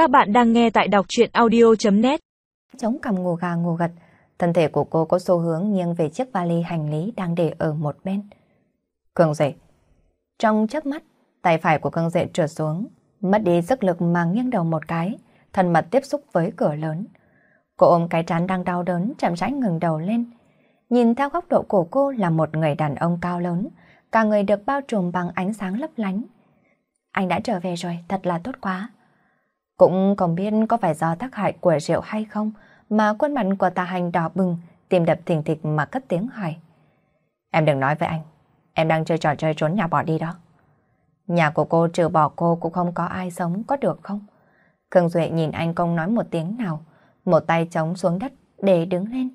Các bạn đang nghe tại đọc chuyện audio.net Chống cầm ngủ gà ngủ gật, thân thể của cô có xu hướng nghiêng về chiếc vali hành lý đang để ở một bên. Cường dậy. Trong chớp mắt, tay phải của cường dậy trượt xuống, mất đi sức lực mà nghiêng đầu một cái, thân mật tiếp xúc với cửa lớn. Cô ôm cái trán đang đau đớn, chậm rãi ngừng đầu lên. Nhìn theo góc độ của cô là một người đàn ông cao lớn, cả người được bao trùm bằng ánh sáng lấp lánh. Anh đã trở về rồi, thật là tốt quá. Cũng không biết có phải do tác hại của rượu hay không mà khuôn mặt của tà hành đỏ bừng, tìm đập thình thịch mà cất tiếng hỏi. Em đừng nói với anh, em đang chơi trò chơi trốn nhà bỏ đi đó. Nhà của cô trừ bỏ cô cũng không có ai sống có được không? Khương Duệ nhìn anh không nói một tiếng nào, một tay chống xuống đất để đứng lên.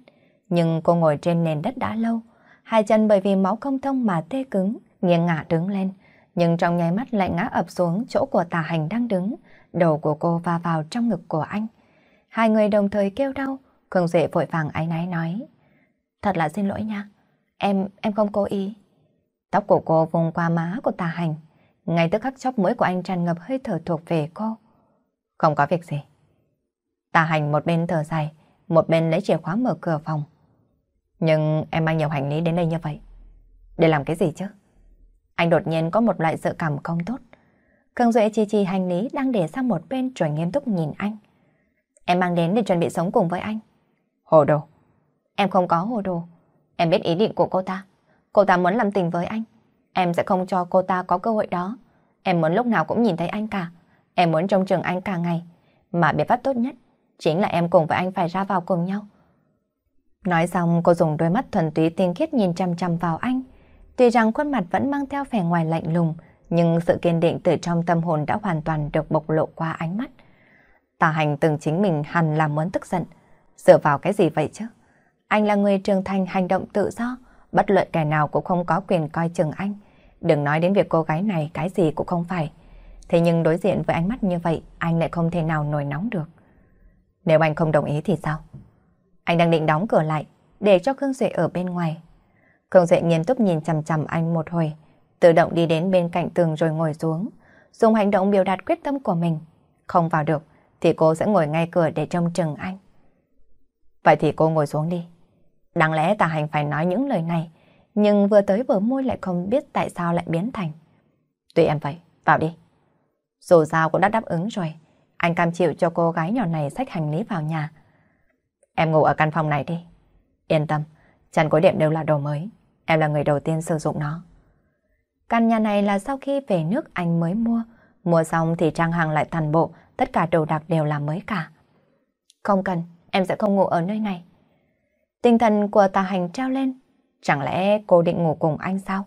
Nhưng cô ngồi trên nền đất đã lâu, hai chân bởi vì máu không thông mà tê cứng, nghiêng ngả đứng lên. Nhưng trong nháy mắt lại ngã ập xuống chỗ của tà hành đang đứng, đầu của cô va vào trong ngực của anh. Hai người đồng thời kêu đau, Khương Duệ vội vàng áy náy nói. Thật là xin lỗi nha, em, em không cố ý. Tóc của cô vùng qua má của tà hành, ngay tức khắc chóp mũi của anh tràn ngập hơi thở thuộc về cô. Không có việc gì. Tà hành một bên thở dài, một bên lấy chìa khóa mở cửa phòng. Nhưng em mang nhiều hành lý đến đây như vậy. Để làm cái gì chứ? Anh đột nhiên có một loại dự cảm không tốt. Cường Duệ chi chi hành lý đang để sang một bên rồi nghiêm túc nhìn anh. Em mang đến để chuẩn bị sống cùng với anh. Hồ đồ. Em không có hồ đồ. Em biết ý định của cô ta. Cô ta muốn làm tình với anh. Em sẽ không cho cô ta có cơ hội đó. Em muốn lúc nào cũng nhìn thấy anh cả. Em muốn trông chừng anh cả ngày. Mà biện pháp tốt nhất chính là em cùng với anh phải ra vào cùng nhau. Nói xong cô dùng đôi mắt thuần túy tinh khiết nhìn chăm chăm vào anh. Tuy rằng khuôn mặt vẫn mang theo vẻ ngoài lạnh lùng, nhưng sự kiên định từ trong tâm hồn đã hoàn toàn được bộc lộ qua ánh mắt. Tà hành từng chính mình hẳn là muốn tức giận. Dựa vào cái gì vậy chứ? Anh là người trưởng thành hành động tự do, bất luận kẻ nào cũng không có quyền coi chừng anh. Đừng nói đến việc cô gái này cái gì cũng không phải. Thế nhưng đối diện với ánh mắt như vậy, anh lại không thể nào nổi nóng được. Nếu anh không đồng ý thì sao? Anh đang định đóng cửa lại, để cho Khương Duệ ở bên ngoài. Khương Duệ nghiêm túc nhìn chằm chằm anh một hồi, tự động đi đến bên cạnh tường rồi ngồi xuống, dùng hành động biểu đạt quyết tâm của mình. Không vào được, thì cô sẽ ngồi ngay cửa để trông chừng anh. Vậy thì cô ngồi xuống đi. Đáng lẽ tà hành phải nói những lời này, nhưng vừa tới bờ môi lại không biết tại sao lại biến thành. Tùy em vậy, vào đi. Dù sao cũng đã đáp ứng rồi, anh cam chịu cho cô gái nhỏ này xách hành lý vào nhà. Em ngủ ở căn phòng này đi. Yên tâm, chăn gối đệm đều là đồ mới. Em là người đầu tiên sử dụng nó. Căn nhà này là sau khi về nước anh mới mua. Mua xong thì trang hàng lại toàn bộ, tất cả đồ đạc đều là mới cả. Không cần, em sẽ không ngủ ở nơi này. Tinh thần của tà hành treo lên. Chẳng lẽ cô định ngủ cùng anh sao?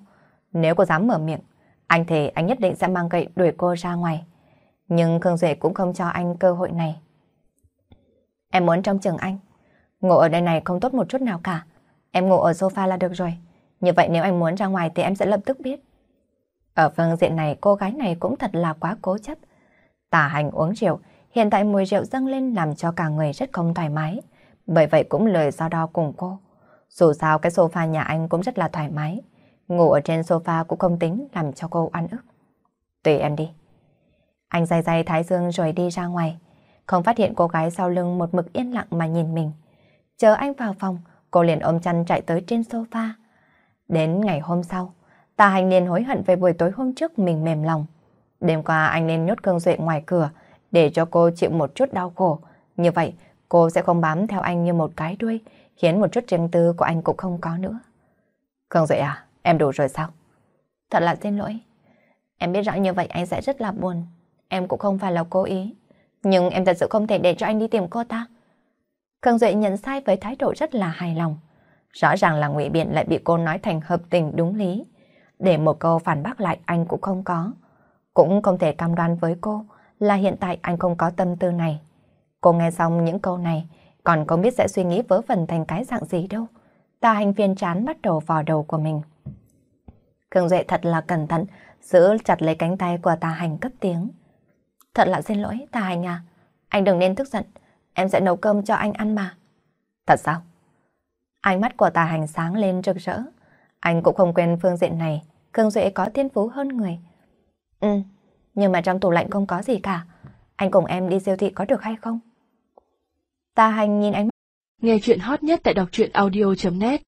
Nếu cô dám mở miệng, anh thề anh nhất định sẽ mang gậy đuổi cô ra ngoài. Nhưng Khương Duệ cũng không cho anh cơ hội này. Em muốn trong trường anh. Ngủ ở đây này không tốt một chút nào cả. Em ngủ ở sofa là được rồi. Như vậy nếu anh muốn ra ngoài thì em sẽ lập tức biết. Ở phương diện này cô gái này cũng thật là quá cố chấp. Tả hành uống rượu, hiện tại mùi rượu dâng lên làm cho cả người rất không thoải mái. Bởi vậy cũng lời do đo cùng cô. Dù sao cái sofa nhà anh cũng rất là thoải mái. Ngủ ở trên sofa cũng không tính làm cho cô ăn ức. Tùy em đi. Anh dài dài thái dương rồi đi ra ngoài. Không phát hiện cô gái sau lưng một mực yên lặng mà nhìn mình. Chờ anh vào phòng, cô liền ôm chăn chạy tới trên sofa. Đến ngày hôm sau, Tà hành liền hối hận về buổi tối hôm trước mình mềm lòng. Đêm qua anh nên nhốt cương duệ ngoài cửa để cho cô chịu một chút đau khổ. Như vậy, cô sẽ không bám theo anh như một cái đuôi, khiến một chút riêng tư của anh cũng không có nữa. Cương duệ à, em đủ rồi sao? Thật là xin lỗi. Em biết rõ như vậy anh sẽ rất là buồn. Em cũng không phải là cố ý. Nhưng em thật sự không thể để cho anh đi tìm cô ta. cương Duệ nhận sai với thái độ rất là hài lòng. Rõ ràng là ngụy biện lại bị cô nói thành hợp tình đúng lý. Để một câu phản bác lại anh cũng không có. Cũng không thể cam đoan với cô là hiện tại anh không có tâm tư này. Cô nghe xong những câu này, còn không biết sẽ suy nghĩ vớ vẩn thành cái dạng gì đâu. Tà hành viên chán bắt đầu vào đầu của mình. Khương Duệ thật là cẩn thận, giữ chặt lấy cánh tay của tà hành cất tiếng. Thật là xin lỗi, tà hành à. Anh đừng nên tức giận, em sẽ nấu cơm cho anh ăn mà. Thật sao? Ánh mắt của tà hành sáng lên rực rỡ. Anh cũng không quên phương diện này, Khương Duệ có thiên phú hơn người. Ừ, nhưng mà trong tủ lạnh không có gì cả. anh cùng em đi siêu thị có được hay không? Ta hành nhìn ánh Nghe chuyện hot nhất tại đọc truyện audio.net